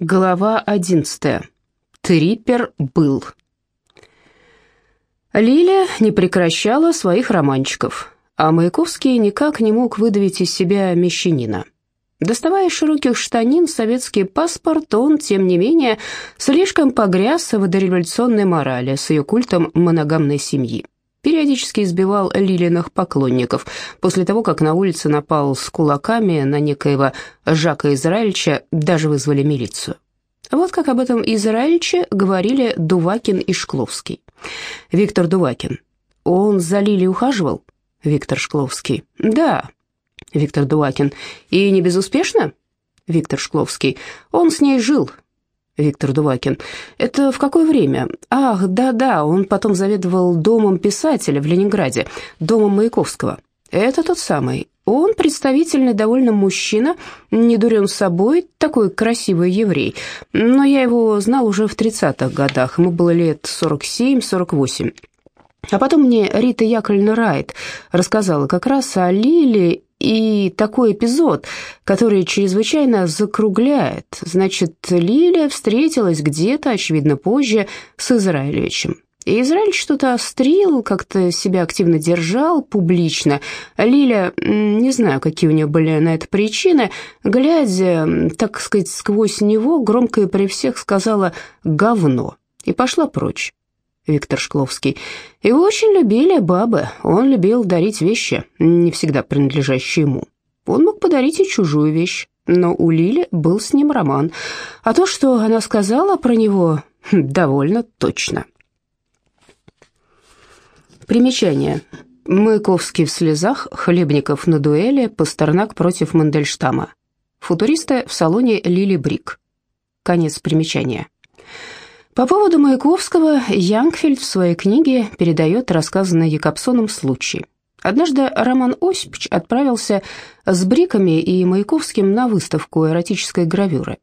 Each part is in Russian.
Глава 11. Трипер был. Лиля не прекращала своих романчиков, а Маяковский никак не мог выдавить из себя мещанина. Доставая широких штанин советский паспорт, он, тем не менее, слишком погряз в дореволюционной морали с ее культом моногамной семьи. Периодически избивал Лилиных поклонников. После того, как на улице напал с кулаками на некоего Жака Израильча даже вызвали милицию. Вот как об этом Израильче говорили Дувакин и Шкловский. Виктор Дувакин. Он за Лилией ухаживал? Виктор Шкловский. Да. Виктор Дувакин. И не безуспешно? Виктор Шкловский. Он с ней жил. Виктор Дувакин. Это в какое время? Ах, да-да, он потом заведовал домом писателя в Ленинграде, домом Маяковского. Это тот самый. Он представительный довольно мужчина, не дурен собой, такой красивый еврей. Но я его знал уже в 30-х годах, ему было лет 47-48. А потом мне Рита Яковлевна Райт рассказала как раз о Лиле и такой эпизод, который чрезвычайно закругляет. Значит, Лилия встретилась где-то, очевидно, позже, с Израилевичем. И Израиль что-то острил, как-то себя активно держал публично. Лиля, не знаю, какие у нее были на это причины, глядя, так сказать, сквозь него, громко и при всех сказала «говно» и пошла прочь. Виктор Шкловский. Его очень любили бабы. Он любил дарить вещи, не всегда принадлежащие ему. Он мог подарить и чужую вещь, но у Лили был с ним роман. А то, что она сказала про него, довольно точно. Примечание. Маяковский в слезах, Хлебников на дуэли, Пастернак против Мандельштама. Футуристы в салоне Лили Брик. Конец примечания. По поводу Маяковского Янгфельд в своей книге передает рассказанный Якобсоном случай. Однажды Роман Осипович отправился с Бриками и Маяковским на выставку эротической гравюры.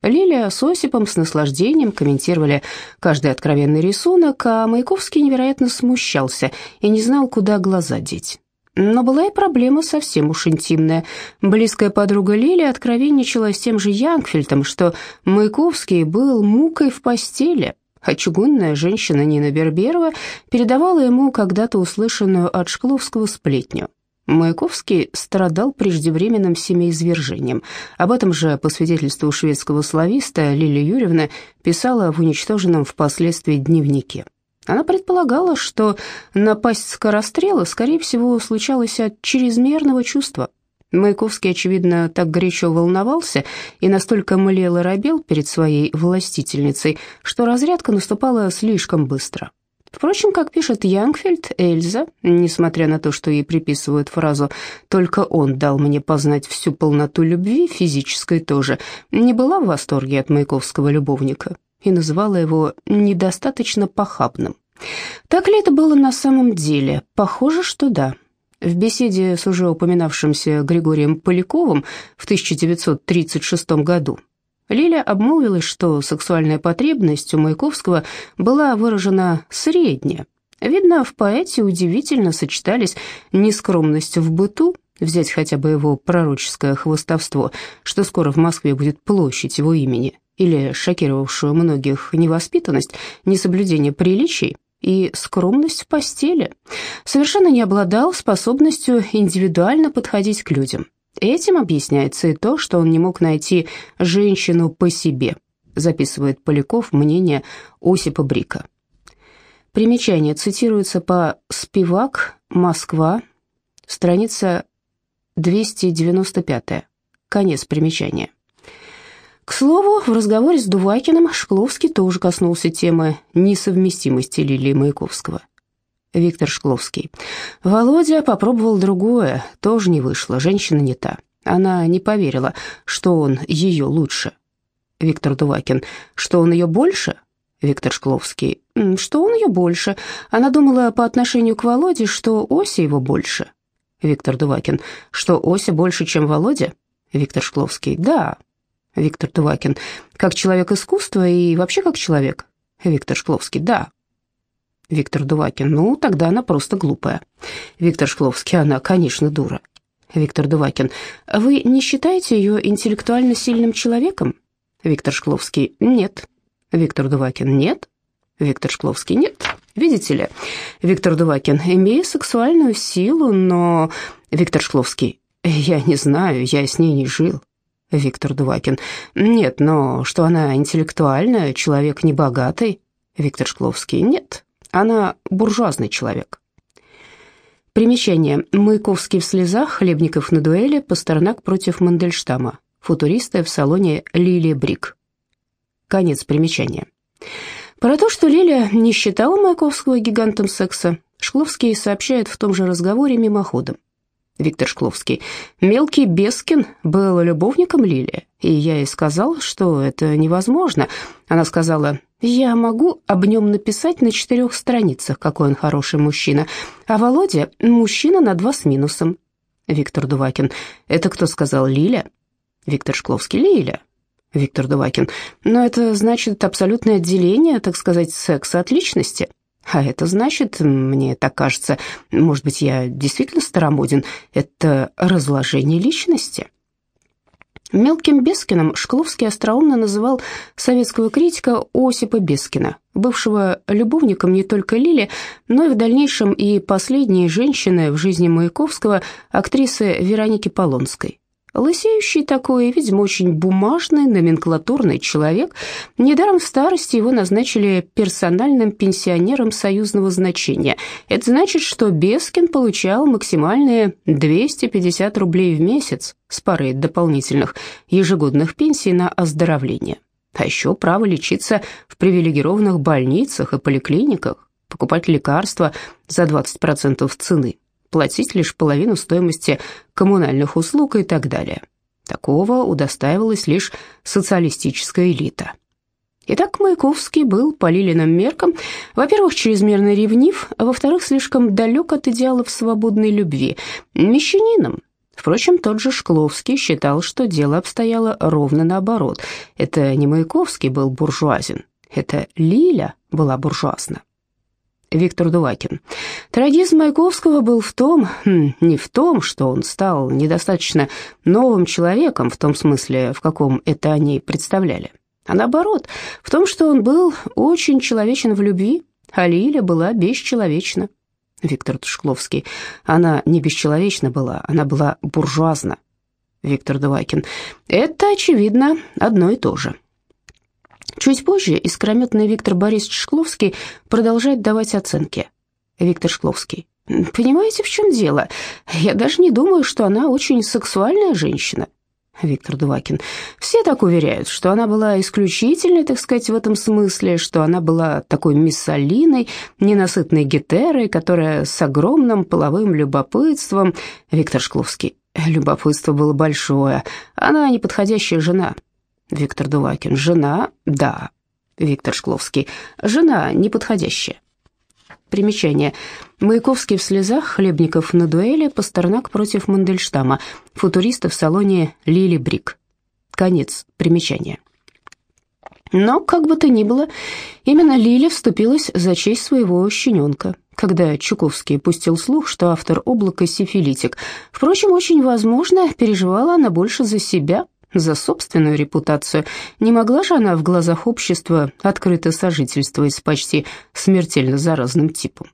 Лилия с Осипом с наслаждением комментировали каждый откровенный рисунок, а Маяковский невероятно смущался и не знал, куда глаза деть. Но была и проблема совсем уж интимная. Близкая подруга Лили откровенничала с тем же Янгфельдом, что Маяковский был мукой в постели, а чугунная женщина Нина Берберова передавала ему когда-то услышанную от Шкловского сплетню. Маяковский страдал преждевременным семяизвержением. Об этом же, по свидетельству шведского слависта, Лилия Юрьевна писала в уничтоженном впоследствии дневнике. Она предполагала, что напасть скорострела, скорее всего, случалась от чрезмерного чувства. Маяковский, очевидно, так горячо волновался и настолько млел и робел перед своей властительницей, что разрядка наступала слишком быстро. Впрочем, как пишет Янгфельд, Эльза, несмотря на то, что ей приписывают фразу «только он дал мне познать всю полноту любви, физической тоже», не была в восторге от маяковского любовника и называла его недостаточно похабным. Так ли это было на самом деле? Похоже, что да. В беседе с уже упоминавшимся Григорием Поляковым в 1936 году Лиля обмолвилась, что сексуальная потребность у Маяковского была выражена средняя. Видно, в поэте удивительно сочетались нескромность в быту, взять хотя бы его пророческое хвостовство, что скоро в Москве будет площадь его имени, или шокировавшую многих невоспитанность, несоблюдение приличий и скромность в постели. Совершенно не обладал способностью индивидуально подходить к людям. Этим объясняется и то, что он не мог найти женщину по себе, записывает Поляков мнение Осипа Брика. Примечание цитируется по «Спивак», «Москва», страница 295, конец примечания. К слову, в разговоре с Дувакиным Шкловский тоже коснулся темы несовместимости Лилии Маяковского. Виктор Шкловский. Володя попробовал другое, тоже не вышло, женщина не та. Она не поверила, что он ее лучше. Виктор Дувакин. Что он ее больше? Виктор Шкловский. Что он ее больше. Она думала по отношению к Володе, что Ося его больше. Виктор Дувакин. Что Ося больше, чем Володя? Виктор Шкловский. Да. Виктор Дувакин. Как человек искусства и вообще как человек? Виктор Шкловский. Да. Виктор Дувакин. Ну, тогда она просто глупая. Виктор Шкловский. Она, конечно, дура. Виктор Дувакин. Вы не считаете ее интеллектуально сильным человеком? Виктор Шкловский, нет. Виктор Дувакин, нет. Виктор Шкловский, нет. Видите ли, Виктор Дувакин, имея сексуальную силу, но... Виктор Шкловский, я не знаю, я с ней не жил. Виктор Дувакин, нет, но что она интеллектуальная, человек небогатый. Виктор Шкловский, нет, она буржуазный человек. Примечание. Маяковский в слезах, Хлебников на дуэли, Пастернак против Мандельштама. Футуристы в салоне Лили Брик. Конец примечания. Про то, что Лиля не считала Маяковского гигантом секса, Шкловский сообщает в том же разговоре мимоходом. Виктор Шкловский. «Мелкий Бескин был любовником Лили, и я ей сказал, что это невозможно. Она сказала, я могу об нем написать на четырех страницах, какой он хороший мужчина, а Володя – мужчина на два с минусом». Виктор Дувакин. «Это кто сказал, Лиля?» Виктор Шкловский. «Лиля». Виктор Дувакин. «Но это значит абсолютное отделение, так сказать, секса от личности». А это значит, мне так кажется, может быть, я действительно старомоден, это разложение личности. Мелким Бескиным Шкловский остроумно называл советского критика Осипа Бескина, бывшего любовником не только Лили, но и в дальнейшем и последней женщины в жизни Маяковского, актрисы Вероники Полонской. Лысеющий такой, видимо, очень бумажный, номенклатурный человек. Недаром в старости его назначили персональным пенсионером союзного значения. Это значит, что Бескин получал максимальные 250 рублей в месяц с парой дополнительных ежегодных пенсий на оздоровление. А еще право лечиться в привилегированных больницах и поликлиниках, покупать лекарства за 20% цены платить лишь половину стоимости коммунальных услуг и так далее. Такого удостаивалась лишь социалистическая элита. Итак, Маяковский был по Лилиным меркам, во-первых, чрезмерно ревнив, а во-вторых, слишком далек от идеалов свободной любви, мещанином. Впрочем, тот же Шкловский считал, что дело обстояло ровно наоборот. Это не Маяковский был буржуазен, это Лиля была буржуазна. Виктор Дувакин. Трагизм Маяковского был в том, хм, не в том, что он стал недостаточно новым человеком, в том смысле, в каком это они представляли, а наоборот, в том, что он был очень человечен в любви, а Лиля была бесчеловечна. Виктор Тушкловский. Она не бесчеловечна была, она была буржуазна. Виктор Дувакин. Это, очевидно, одно и то же. Чуть позже искрометный Виктор Борисович Шкловский продолжает давать оценки. Виктор Шкловский. «Понимаете, в чем дело? Я даже не думаю, что она очень сексуальная женщина». Виктор Дувакин. «Все так уверяют, что она была исключительной, так сказать, в этом смысле, что она была такой миссалиной, ненасытной гетерой, которая с огромным половым любопытством...» Виктор Шкловский. «Любопытство было большое. Она неподходящая жена. Виктор Дувакин. Жена? Да. Виктор Шкловский. Жена неподходящая. Примечание. Маяковский в слезах, Хлебников на дуэли, Пастернак против Мандельштама, футуристы в салоне Лили Брик. Конец примечания. Но, как бы то ни было, именно Лиля вступилась за честь своего щененка, когда Чуковский пустил слух, что автор «Облака» сифилитик. Впрочем, очень возможно, переживала она больше за себя, за собственную репутацию. Не могла же она в глазах общества открыто сожительствовать с почти смертельно заразным типом.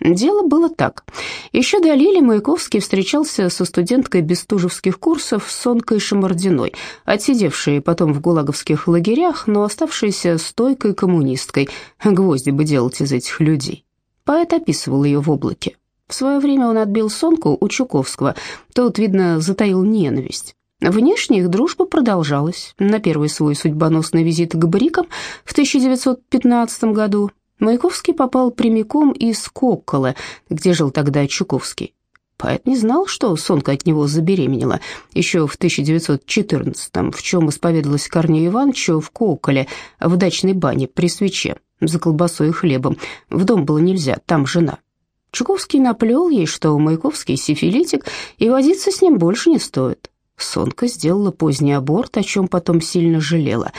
Дело было так. Еще до Лили Маяковский встречался со студенткой бестужевских курсов Сонкой Шамардиной, отсидевшей потом в гулаговских лагерях, но оставшейся стойкой коммунисткой. Гвозди бы делать из этих людей. Поэт описывал ее в облаке. В свое время он отбил Сонку у Чуковского, тот, видно, затаил ненависть. Внешне их дружба продолжалась. На первый свой судьбоносный визит к Брикам в 1915 году Маяковский попал прямиком из Коккола, где жил тогда Чуковский. Поэт не знал, что Сонка от него забеременела еще в 1914-м, в чем исповедовалась Корнею Ивановичу в Коколе, в дачной бане при свече, за колбасой и хлебом. В дом было нельзя, там жена. Чуковский наплел ей, что Маяковский сифилитик, и водиться с ним больше не стоит. Сонка сделала поздний аборт, о чем потом сильно жалела.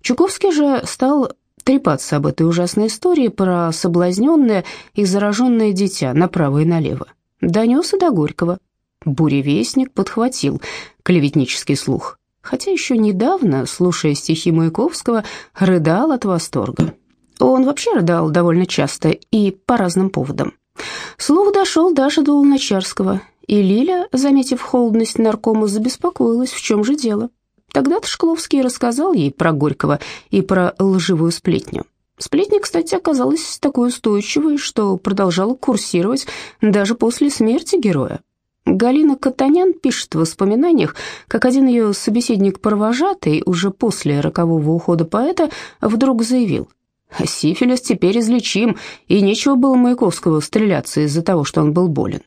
Чуковский же стал трепаться об этой ужасной истории про соблазненное и зараженное дитя направо и налево. Донес и до Горького. Буревестник подхватил клеветнический слух. хотя еще недавно, слушая стихи Маяковского, рыдал от восторга. Он вообще рыдал довольно часто и по разным поводам. Слух дошел даже до Луначарского, и Лиля, заметив холодность наркома, забеспокоилась, в чем же дело. Тогда-то Шкловский рассказал ей про Горького и про лживую сплетню. Сплетня, кстати, оказалась такой устойчивой, что продолжала курсировать даже после смерти героя. Галина Катанян пишет в воспоминаниях, как один ее собеседник-провожатый уже после рокового ухода поэта вдруг заявил, «Сифилис теперь излечим, и нечего было Маяковского стреляться из-за того, что он был болен».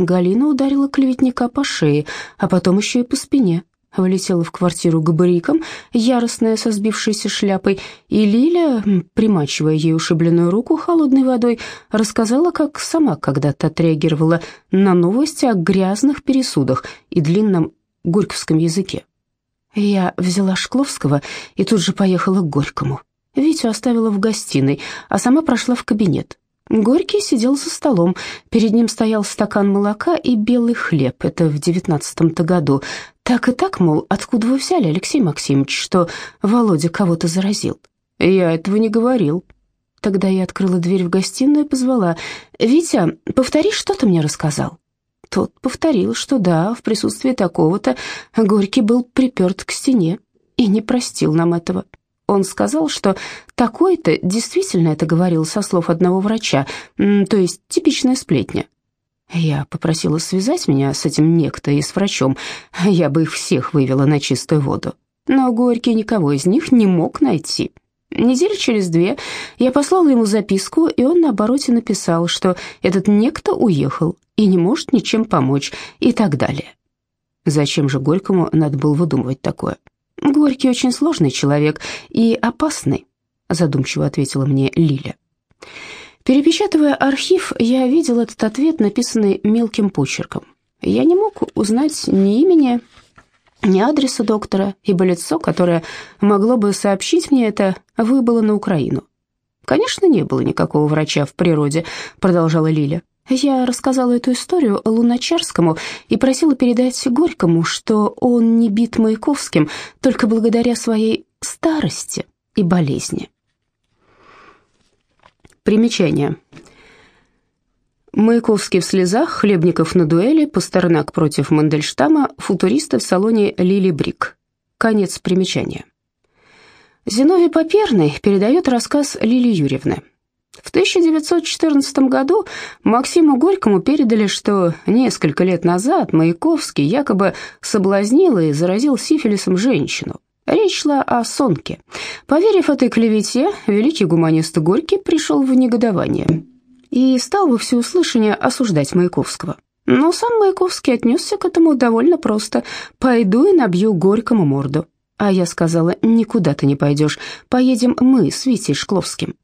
Галина ударила клеветника по шее, а потом еще и по спине влетела в квартиру к брикам, яростная со сбившейся шляпой, и Лиля, примачивая ей ушибленную руку холодной водой, рассказала, как сама когда-то отреагировала на новости о грязных пересудах и длинном горьковском языке. Я взяла Шкловского и тут же поехала к Горькому. Витю оставила в гостиной, а сама прошла в кабинет. Горький сидел за столом, перед ним стоял стакан молока и белый хлеб, это в девятнадцатом-то году. Так и так, мол, откуда вы взяли, Алексей Максимович, что Володя кого-то заразил? Я этого не говорил. Тогда я открыла дверь в гостиную и позвала. «Витя, повтори, что ты мне рассказал?» Тот повторил, что да, в присутствии такого-то Горький был приперт к стене и не простил нам этого. Он сказал, что такой-то действительно это говорил со слов одного врача, то есть типичная сплетня. Я попросила связать меня с этим некто и с врачом, я бы их всех вывела на чистую воду. Но Горький никого из них не мог найти. Неделю через две я послала ему записку, и он на обороте написал, что этот некто уехал и не может ничем помочь, и так далее. Зачем же Горькому надо было выдумывать такое? Горький очень сложный человек и опасный, задумчиво ответила мне Лиля. Перепечатывая архив, я видел этот ответ, написанный мелким почерком. Я не мог узнать ни имени, ни адреса доктора, ибо лицо, которое могло бы сообщить мне это, выбыло на Украину. «Конечно, не было никакого врача в природе», — продолжала Лиля. Я рассказала эту историю Луначарскому и просила передать Горькому, что он не бит Маяковским только благодаря своей старости и болезни. Примечание. Маяковский в слезах, Хлебников на дуэли, Пастернак против Мандельштама, футуристы в салоне Лили Брик. Конец примечания. Зиновий Поперный передает рассказ Лили Юрьевны. В 1914 году Максиму Горькому передали, что несколько лет назад Маяковский якобы соблазнил и заразил сифилисом женщину. Речь шла о Сонке. Поверив этой клевете, великий гуманист Горький пришел в негодование и стал во всеуслышание осуждать Маяковского. Но сам Маяковский отнесся к этому довольно просто. «Пойду и набью Горькому морду». А я сказала, «Никуда ты не пойдешь, поедем мы с Витей Шкловским».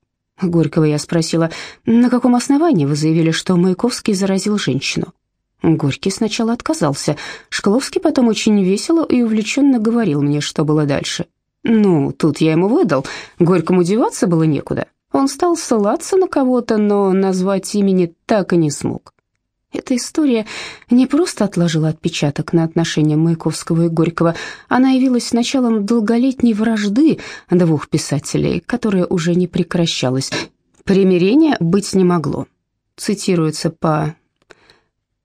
Горького я спросила, на каком основании вы заявили, что Маяковский заразил женщину? Горький сначала отказался. Шкловский потом очень весело и увлеченно говорил мне, что было дальше. Ну, тут я ему выдал. Горькому деваться было некуда. Он стал ссылаться на кого-то, но назвать имени так и не смог. Эта история не просто отложила отпечаток на отношения Маяковского и Горького, она явилась началом долголетней вражды двух писателей, которая уже не прекращалась. Примирения быть не могло. Цитируется по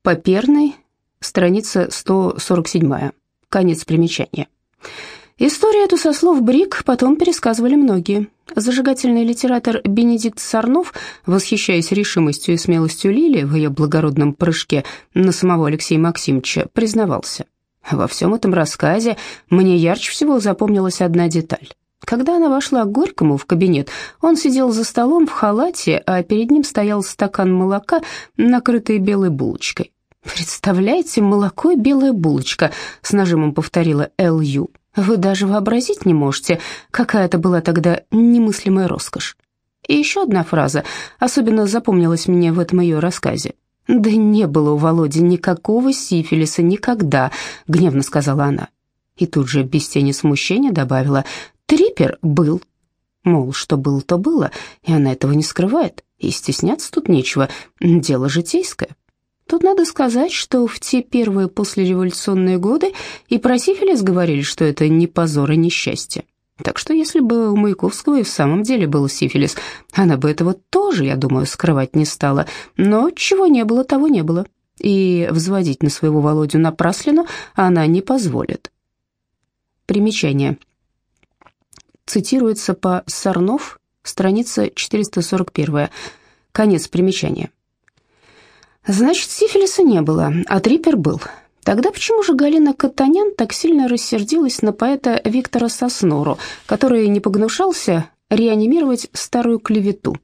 Поперной, страница 147, конец примечания. Историю эту со слов Брик потом пересказывали многие. Зажигательный литератор Бенедикт Сарнов, восхищаясь решимостью и смелостью Лили в ее благородном прыжке на самого Алексея Максимовича, признавался. Во всем этом рассказе мне ярче всего запомнилась одна деталь. Когда она вошла к Горькому в кабинет, он сидел за столом в халате, а перед ним стоял стакан молока, накрытый белой булочкой. «Представляете, молоко и белая булочка», — с нажимом повторила Л.Ю. Вы даже вообразить не можете, какая это была тогда немыслимая роскошь. И еще одна фраза особенно запомнилась мне в этом ее рассказе. «Да не было у Володи никакого сифилиса никогда», — гневно сказала она. И тут же без тени смущения добавила «Трипер был». Мол, что было, то было, и она этого не скрывает, и стесняться тут нечего, дело житейское. Тут надо сказать, что в те первые послереволюционные годы и про сифилис говорили, что это не позор и несчастье. Так что если бы у Маяковского и в самом деле был сифилис, она бы этого тоже, я думаю, скрывать не стала. Но чего не было, того не было. И взводить на своего Володю напраслину она не позволит. Примечание. Цитируется по Сарнов, страница 441. Конец примечания. Значит, сифилиса не было, а трипер был. Тогда почему же Галина Катанян так сильно рассердилась на поэта Виктора Соснору, который не погнушался реанимировать старую клевету?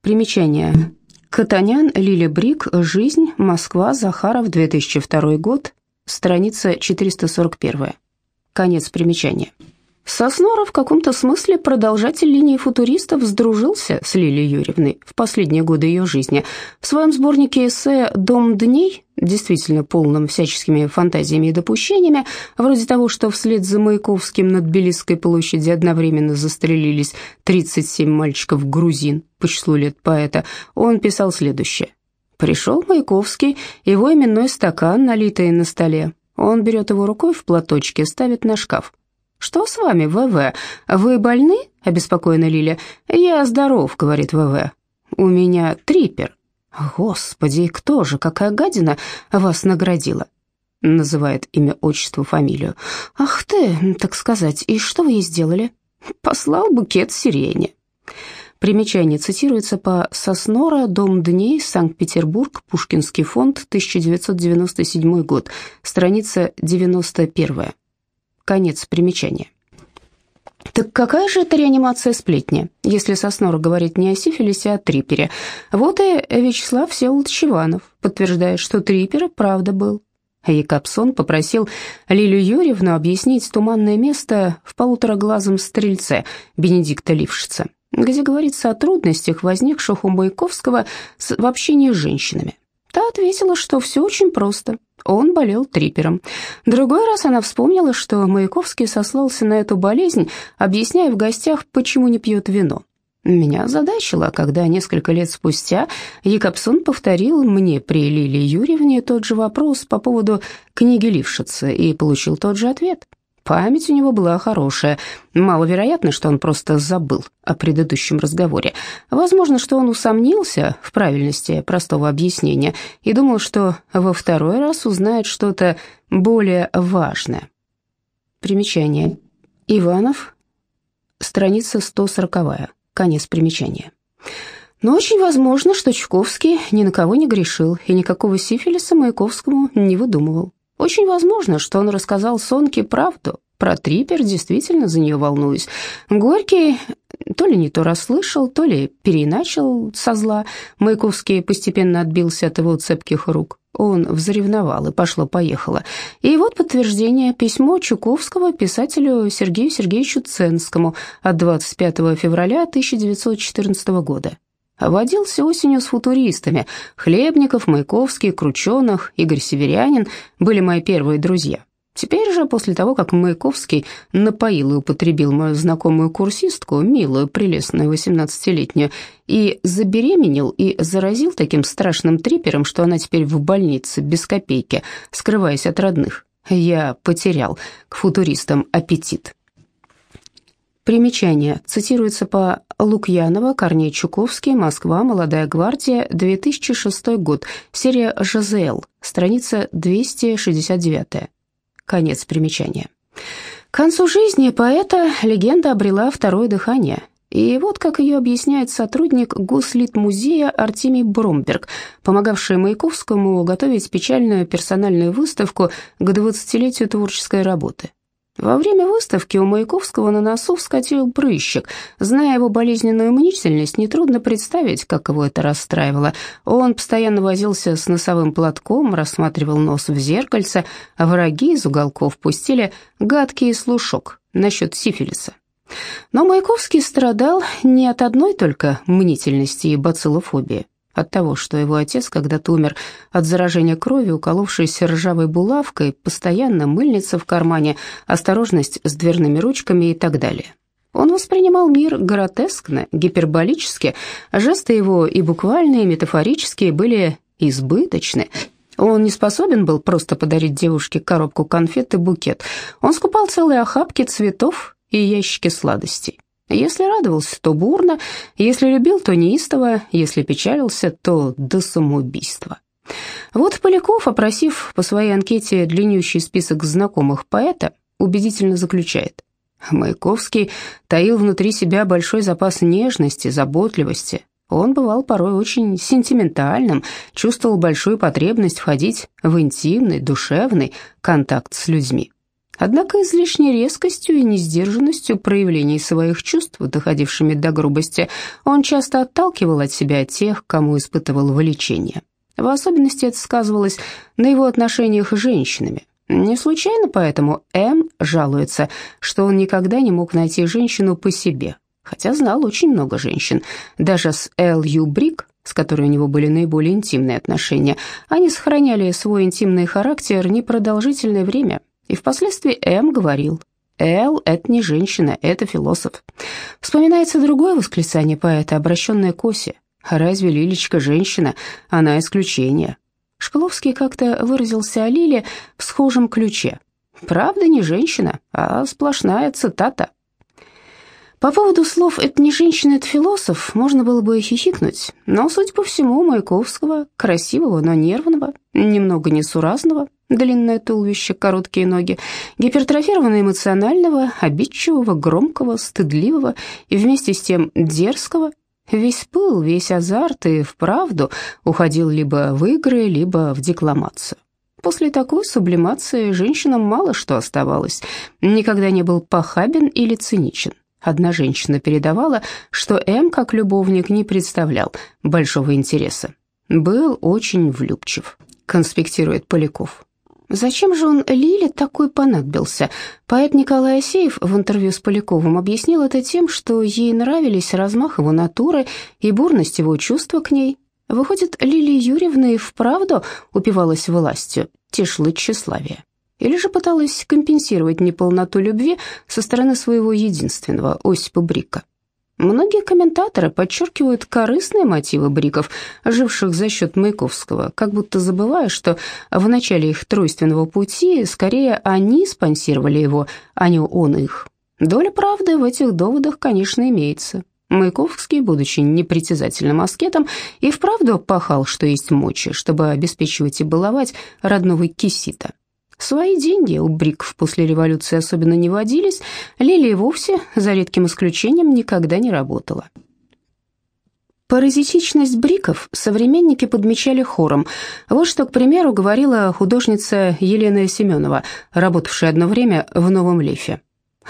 Примечание. Катанян, Лиля Брик, «Жизнь», Москва, Захаров, 2002 год, страница 441. Конец примечания. Сосноров в каком-то смысле продолжатель линии футуристов сдружился с Лилией Юрьевной в последние годы ее жизни. В своем сборнике эссе «Дом дней», действительно полном всяческими фантазиями и допущениями, вроде того, что вслед за Маяковским над Белисской площадью одновременно застрелились 37 мальчиков-грузин по числу лет поэта, он писал следующее. «Пришел Маяковский, его именной стакан, налитый на столе. Он берет его рукой в платочке, ставит на шкаф. «Что с вами, ВВ? Вы больны?» — обеспокоена Лиля. «Я здоров», — говорит ВВ. «У меня трипер». «Господи, кто же, какая гадина вас наградила?» Называет имя, отчество, фамилию. «Ах ты, так сказать, и что вы ей сделали?» «Послал букет сирени». Примечание цитируется по Соснора, Дом дней, Санкт-Петербург, Пушкинский фонд, 1997 год, страница 91. Конец примечания. Так какая же это реанимация сплетни, если Соснор говорит не о сифилисе, а о трипере? Вот и Вячеслав Всеволод Чеванов подтверждает, что трипер правда был. Якобсон попросил Лилию Юрьевну объяснить туманное место в полутораглазом стрельце Бенедикта Лившица, где говорится о трудностях, возникших у Маяковского в общении с женщинами. Та ответила, что все очень просто. Он болел трипером. Другой раз она вспомнила, что Маяковский сослался на эту болезнь, объясняя в гостях, почему не пьет вино. Меня озадачило, когда несколько лет спустя Якобсон повторил мне при Лилии Юрьевне тот же вопрос по поводу книги Лившица и получил тот же ответ. Память у него была хорошая. Маловероятно, что он просто забыл о предыдущем разговоре. Возможно, что он усомнился в правильности простого объяснения и думал, что во второй раз узнает что-то более важное. Примечание. Иванов, страница 140, конец примечания. Но очень возможно, что Чуковский ни на кого не грешил и никакого сифилиса Маяковскому не выдумывал. Очень возможно, что он рассказал Сонке правду. Про Трипер действительно за нее волнуюсь. Горький то ли не то расслышал, то ли переиначил со зла. Маяковский постепенно отбился от его цепких рук. Он взревновал, и пошло-поехало. И вот подтверждение письмо Чуковского писателю Сергею Сергеевичу Ценскому от 25 февраля 1914 года. Водился осенью с футуристами. Хлебников, Маяковский, Крученых, Игорь Северянин были мои первые друзья. Теперь же, после того, как Маяковский напоил и употребил мою знакомую курсистку, милую, прелестную восемнадцатилетнюю, и забеременел и заразил таким страшным трипером, что она теперь в больнице без копейки, скрываясь от родных, я потерял к футуристам аппетит. Примечание. Цитируется по Лукьянова, Корней Чуковский, Москва, Молодая гвардия, 2006 год, серия ЖЗЛ, страница 269. Конец примечания. К концу жизни поэта легенда обрела второе дыхание. И вот как ее объясняет сотрудник Гослитмузея Артемий Бромберг, помогавший Маяковскому готовить печальную персональную выставку к 20-летию творческой работы. Во время выставки у Маяковского на носу вскочил прыщик. Зная его болезненную мнительность, нетрудно представить, как его это расстраивало. Он постоянно возился с носовым платком, рассматривал нос в зеркальце, а враги из уголков пустили гадкий слушок насчет сифилиса. Но Маяковский страдал не от одной только мнительности и бациллофобии от того, что его отец когда-то умер от заражения крови, уколовшись ржавой булавкой, постоянно мыльница в кармане, осторожность с дверными ручками и так далее. Он воспринимал мир гротескно, гиперболически, жесты его и буквальные, и метафорические были избыточны. Он не способен был просто подарить девушке коробку конфет и букет. Он скупал целые охапки цветов и ящики сладостей. Если радовался, то бурно, если любил, то неистово, если печалился, то до самоубийства. Вот Поляков, опросив по своей анкете длиннющий список знакомых поэта, убедительно заключает. Маяковский таил внутри себя большой запас нежности, заботливости. Он бывал порой очень сентиментальным, чувствовал большую потребность входить в интимный, душевный контакт с людьми. Однако излишней резкостью и несдержанностью проявлений своих чувств, доходившими до грубости, он часто отталкивал от себя тех, кому испытывал влечение. В особенности это сказывалось на его отношениях с женщинами. Не случайно поэтому М жалуется, что он никогда не мог найти женщину по себе, хотя знал очень много женщин. Даже с Л. Ю. Брик, с которой у него были наиболее интимные отношения, они сохраняли свой интимный характер непродолжительное время, и впоследствии М говорил, «Эл — это не женщина, это философ». Вспоминается другое восклицание поэта, обращенное к Осе. «Разве Лилечка женщина? Она исключение». Шкловский как-то выразился о Лиле в схожем ключе. «Правда не женщина, а сплошная цитата». По поводу слов «это не женщина, это философ» можно было бы хихикнуть, но, судя по всему, Маяковского, красивого, но нервного, немного несуразного, длинное туловище, короткие ноги, гипертрофированно эмоционального, обидчивого, громкого, стыдливого и вместе с тем дерзкого, Весь пыл, весь азарт и вправду уходил либо в игры, либо в декламацию. После такой сублимации женщинам мало что оставалось. Никогда не был похабен или циничен. Одна женщина передавала, что М, как любовник, не представлял большого интереса. Был очень влюбчив, конспектирует Поляков. Зачем же он Лиле такой понадобился? Поэт Николай Асеев в интервью с Поляковым объяснил это тем, что ей нравились размах его натуры и бурность его чувства к ней. Выходит, Лилия Юрьевна и вправду упивалась властью, тешила тщеславие. Или же пыталась компенсировать неполноту любви со стороны своего единственного, Осипа Брика. Многие комментаторы подчеркивают корыстные мотивы бриков, живших за счет Маяковского, как будто забывая, что в начале их тройственного пути скорее они спонсировали его, а не он их. Доля правды в этих доводах, конечно, имеется. Маяковский, будучи непритязательным аскетом, и вправду пахал, что есть мочи, чтобы обеспечивать и баловать родного кисита. Свои деньги у Бриков после революции особенно не водились, Лилия вовсе, за редким исключением, никогда не работала. Паразитичность бриков современники подмечали хором. Вот что, к примеру, говорила художница Елена Семенова, работавшая одно время в «Новом Лефе».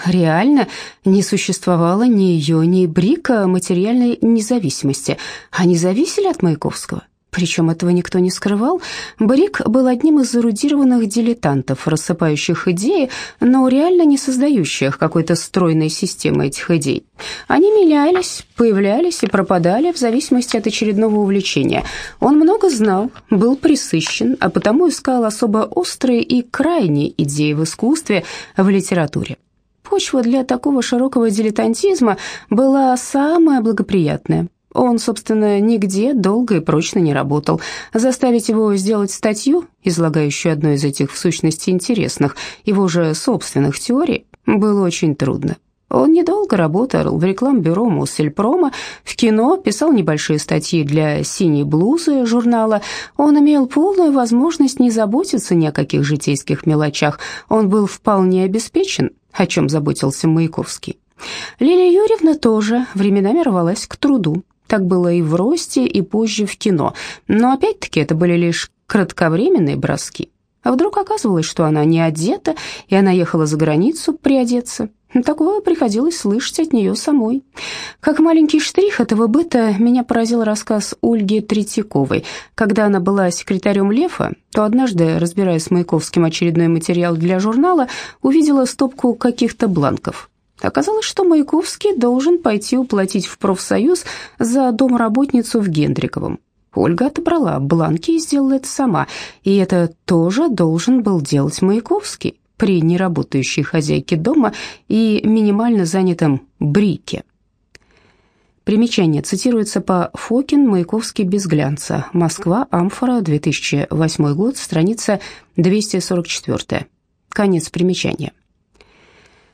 Реально не существовало ни ее, ни брика материальной независимости. Они зависели от Маяковского. Причем этого никто не скрывал. Брик был одним из эрудированных дилетантов, рассыпающих идеи, но реально не создающих какой-то стройной системы этих идей. Они менялись, появлялись и пропадали в зависимости от очередного увлечения. Он много знал, был присыщен, а потому искал особо острые и крайние идеи в искусстве, в литературе. Почва для такого широкого дилетантизма была самая благоприятная. Он, собственно, нигде долго и прочно не работал. Заставить его сделать статью, излагающую одну из этих в сущности интересных, его же собственных теорий, было очень трудно. Он недолго работал в рекламбюро Моссельпрома, в кино, писал небольшие статьи для «Синей блузы» журнала. Он имел полную возможность не заботиться ни о каких житейских мелочах. Он был вполне обеспечен, о чем заботился Маяковский. Лилия Юрьевна тоже временами рвалась к труду. Так было и в росте, и позже в кино. Но опять-таки это были лишь кратковременные броски. А вдруг оказывалось, что она не одета, и она ехала за границу приодеться. Такое приходилось слышать от нее самой. Как маленький штрих этого быта меня поразил рассказ Ольги Третьяковой. Когда она была секретарем Лефа, то однажды, разбирая с Маяковским очередной материал для журнала, увидела стопку каких-то бланков. Оказалось, что Маяковский должен пойти уплатить в профсоюз за домработницу в Гендриковом. Ольга отобрала бланки и сделала это сама, и это тоже должен был делать Маяковский при неработающей хозяйке дома и минимально занятом Брике. Примечание цитируется по Фокин, Маяковский, без глянца. Москва, Амфора, 2008 год, страница 244. Конец примечания.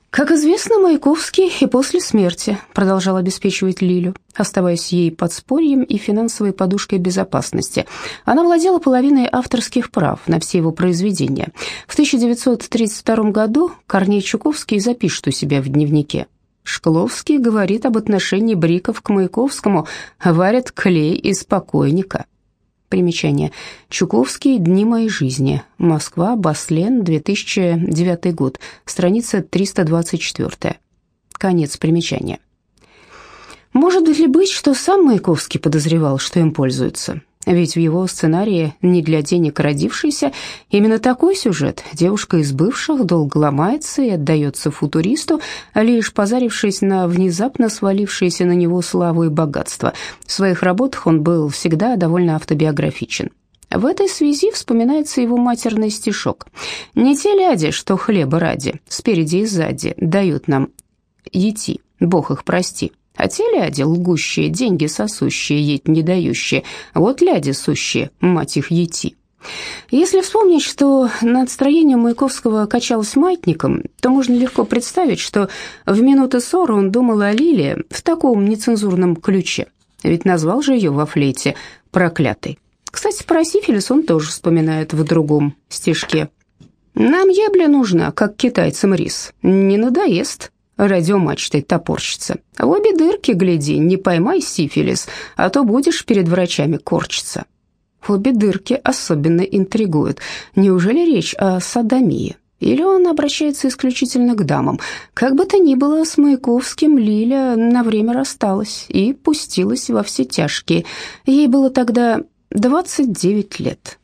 Как известно, Маяковский и после смерти продолжал обеспечивать Лилю, оставаясь ей подспорьем и финансовой подушкой безопасности. Она владела половиной авторских прав на все его произведения. В 1932 году Корней Чуковский запишет у себя в дневнике. Шкловский говорит об отношении Бриков к Маяковскому, варят клей из покойника. Примечание. Чуковский. Дни моей жизни. Москва. Баслен. 2009 год. Страница 324. Конец примечания. Может ли быть, что сам Маяковский подозревал, что им пользуются? Ведь в его сценарии «Не для денег родившийся» именно такой сюжет. Девушка из бывших долго ломается и отдается футуристу, лишь позарившись на внезапно свалившиеся на него славу и богатство. В своих работах он был всегда довольно автобиографичен. В этой связи вспоминается его матерный стишок. «Не те ляди, что хлеба ради, спереди и сзади, дают нам идти, Бог их прости». А те ляди лгущие, деньги сосущие, еть не дающие, вот ляди сущие, мать их ети. Если вспомнить, что настроение Маяковского качалось маятником, то можно легко представить, что в минуты ссоры он думал о Лиле в таком нецензурном ключе. Ведь назвал же ее во флейте «проклятой». Кстати, про сифилис он тоже вспоминает в другом стишке. «Нам ебля нужна, как китайцам рис. Не надоест, радиомачтой топорщится. В обе дырки гляди, не поймай сифилис, а то будешь перед врачами корчиться. Обе дырки особенно интригуют. Неужели речь о садомии? Или он обращается исключительно к дамам? Как бы то ни было, с Маяковским Лиля на время рассталась и пустилась во все тяжкие. Ей было тогда 29 лет.